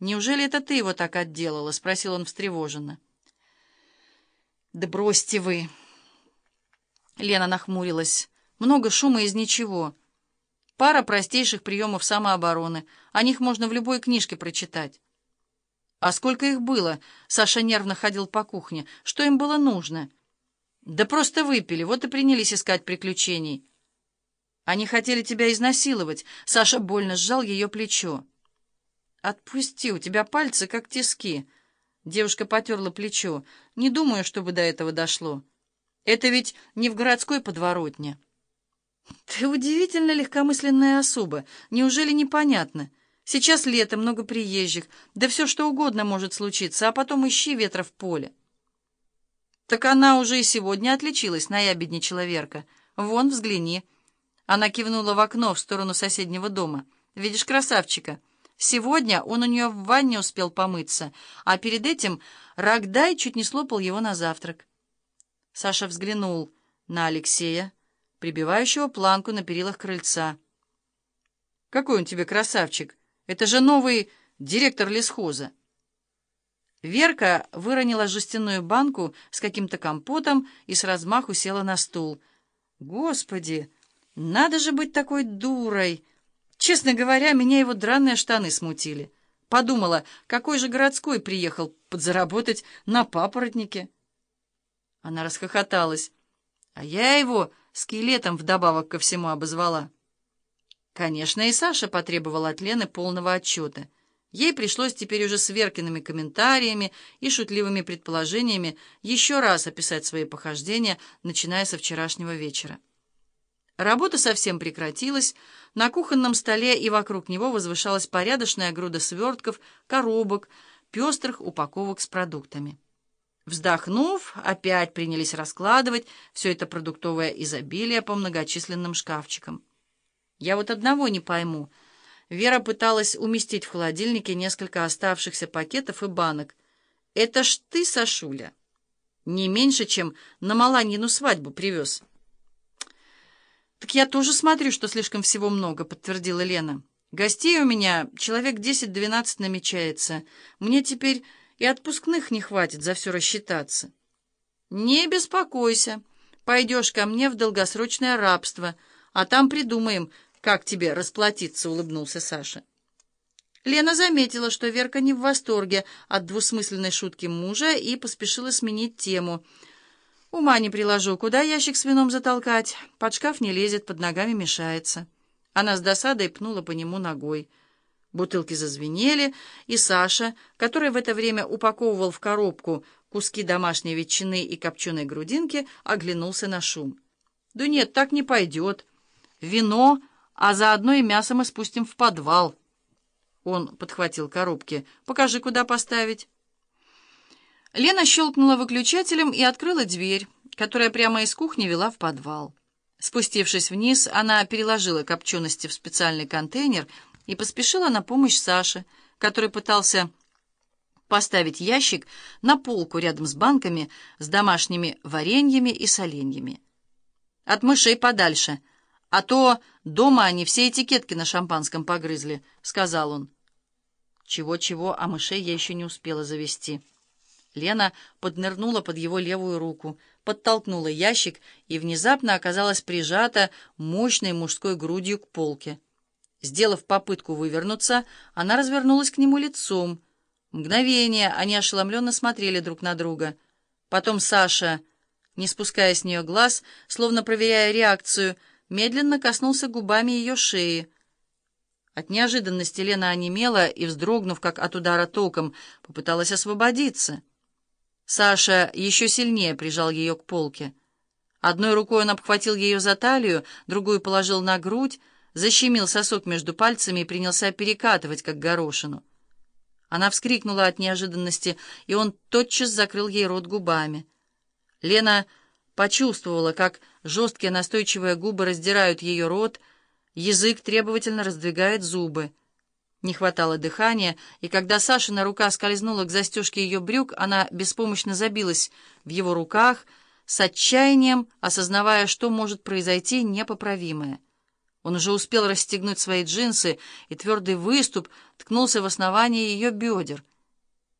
«Неужели это ты его так отделала?» — спросил он встревоженно. «Да бросьте вы!» Лена нахмурилась. «Много шума из ничего. Пара простейших приемов самообороны. О них можно в любой книжке прочитать». «А сколько их было?» — Саша нервно ходил по кухне. «Что им было нужно?» «Да просто выпили, вот и принялись искать приключений». «Они хотели тебя изнасиловать». Саша больно сжал ее плечо. «Отпусти, у тебя пальцы как тиски». Девушка потерла плечо. «Не думаю, чтобы до этого дошло. Это ведь не в городской подворотне». «Ты удивительно легкомысленная особа. Неужели непонятно? Сейчас лето, много приезжих, да все что угодно может случиться, а потом ищи ветра в поле». «Так она уже и сегодня отличилась, наябедничала Верка. Вон, взгляни». Она кивнула в окно в сторону соседнего дома. «Видишь красавчика?» Сегодня он у нее в ванне успел помыться, а перед этим Рогдай чуть не слопал его на завтрак. Саша взглянул на Алексея, прибивающего планку на перилах крыльца. «Какой он тебе красавчик! Это же новый директор лесхоза!» Верка выронила жестяную банку с каким-то компотом и с размаху села на стул. «Господи, надо же быть такой дурой!» Честно говоря, меня его драные штаны смутили. Подумала, какой же городской приехал подзаработать на папоротнике. Она расхохоталась. А я его скелетом вдобавок ко всему обозвала. Конечно, и Саша потребовал от Лены полного отчета. Ей пришлось теперь уже с Веркиными комментариями и шутливыми предположениями еще раз описать свои похождения, начиная со вчерашнего вечера. Работа совсем прекратилась. На кухонном столе и вокруг него возвышалась порядочная груда свертков, коробок, пестрых упаковок с продуктами. Вздохнув, опять принялись раскладывать все это продуктовое изобилие по многочисленным шкафчикам. Я вот одного не пойму. Вера пыталась уместить в холодильнике несколько оставшихся пакетов и банок. Это ж ты, Сашуля, не меньше, чем на Маланьину свадьбу привез. «Так я тоже смотрю, что слишком всего много», — подтвердила Лена. «Гостей у меня человек десять-двенадцать намечается. Мне теперь и отпускных не хватит за все рассчитаться». «Не беспокойся. Пойдешь ко мне в долгосрочное рабство, а там придумаем, как тебе расплатиться», — улыбнулся Саша. Лена заметила, что Верка не в восторге от двусмысленной шутки мужа и поспешила сменить тему — Ума не приложу, куда ящик с вином затолкать? Под шкаф не лезет, под ногами мешается. Она с досадой пнула по нему ногой. Бутылки зазвенели, и Саша, который в это время упаковывал в коробку куски домашней ветчины и копченой грудинки, оглянулся на шум. «Да нет, так не пойдет. Вино, а заодно и мясо мы спустим в подвал». Он подхватил коробки. «Покажи, куда поставить». Лена щелкнула выключателем и открыла дверь, которая прямо из кухни вела в подвал. Спустившись вниз, она переложила копчености в специальный контейнер и поспешила на помощь Саше, который пытался поставить ящик на полку рядом с банками с домашними вареньями и соленьями. «От мышей подальше, а то дома они все этикетки на шампанском погрызли», — сказал он. Чего-чего, а мышей я еще не успела завести. Лена поднырнула под его левую руку, подтолкнула ящик и внезапно оказалась прижата мощной мужской грудью к полке. Сделав попытку вывернуться, она развернулась к нему лицом. Мгновение они ошеломленно смотрели друг на друга. Потом Саша, не спуская с нее глаз, словно проверяя реакцию, медленно коснулся губами ее шеи. От неожиданности Лена онемела и, вздрогнув, как от удара током, попыталась освободиться — Саша еще сильнее прижал ее к полке. Одной рукой он обхватил ее за талию, другую положил на грудь, защемил сосок между пальцами и принялся перекатывать, как горошину. Она вскрикнула от неожиданности, и он тотчас закрыл ей рот губами. Лена почувствовала, как жесткие настойчивые губы раздирают ее рот, язык требовательно раздвигает зубы. Не хватало дыхания, и когда Сашина рука скользнула к застежке ее брюк, она беспомощно забилась в его руках, с отчаянием, осознавая, что может произойти непоправимое. Он уже успел расстегнуть свои джинсы, и твердый выступ ткнулся в основание ее бедер.